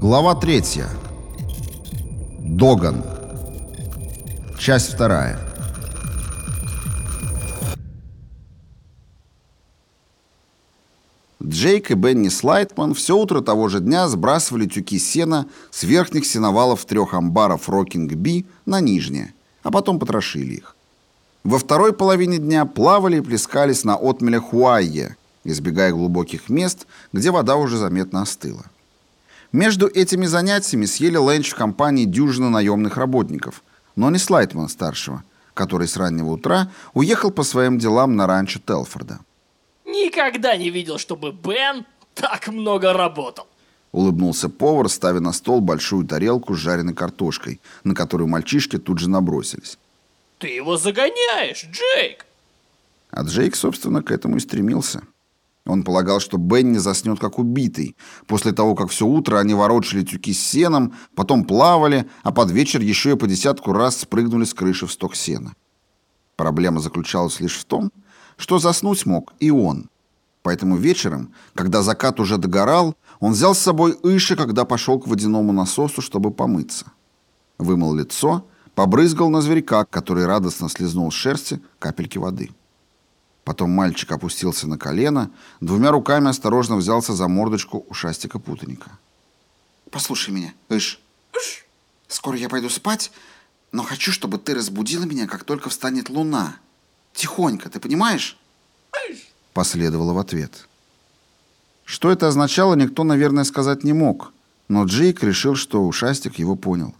Глава третья. Доган. Часть вторая. Джейк и Бенни Слайтман все утро того же дня сбрасывали тюки сена с верхних сеновалов трех амбаров Рокинг-Би на нижние, а потом потрошили их. Во второй половине дня плавали и плескались на отмелях Хуайе, избегая глубоких мест, где вода уже заметно остыла. Между этими занятиями съели ленч в компании дюжины наемных работников, но не Слайтмана-старшего, который с раннего утра уехал по своим делам на ранчо Телфорда. Никогда не видел, чтобы Бен так много работал. Улыбнулся повар, ставя на стол большую тарелку с жареной картошкой, на которую мальчишки тут же набросились. Ты его загоняешь, Джейк! А Джейк, собственно, к этому и стремился. Он полагал, что Бенни заснет как убитый, после того, как все утро они ворочали тюки с сеном, потом плавали, а под вечер еще и по десятку раз спрыгнули с крыши в сток сена. Проблема заключалась лишь в том, что заснуть мог и он. Поэтому вечером, когда закат уже догорал, он взял с собой Иши, когда пошел к водяному насосу, чтобы помыться. Вымыл лицо, побрызгал на зверька, который радостно слезнул с шерсти капельки воды. Потом мальчик опустился на колено, двумя руками осторожно взялся за мордочку ушастика-путаника. «Послушай меня, Иш. Иш. Скоро я пойду спать, но хочу, чтобы ты разбудила меня, как только встанет луна. Тихонько, ты понимаешь?» Последовало в ответ. Что это означало, никто, наверное, сказать не мог, но Джейк решил, что ушастик его понял,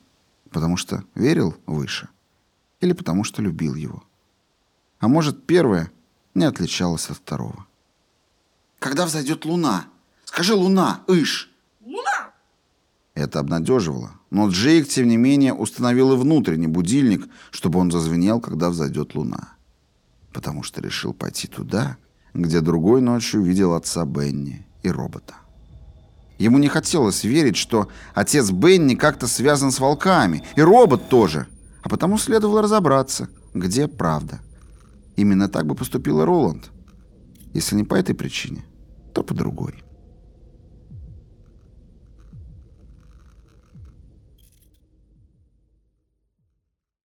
потому что верил выше или потому что любил его. А может, первое не отличалось от второго. «Когда взойдет луна? Скажи, луна, Иш!» Луна! Это обнадеживало, но Джейк, тем не менее, установил и внутренний будильник, чтобы он зазвенел, когда взойдет луна потому что решил пойти туда, где другой ночью видел отца Бенни и робота. Ему не хотелось верить, что отец Бенни как-то связан с волками, и робот тоже, а потому следовало разобраться, где правда. Именно так бы поступила Роланд. Если не по этой причине, то по другой.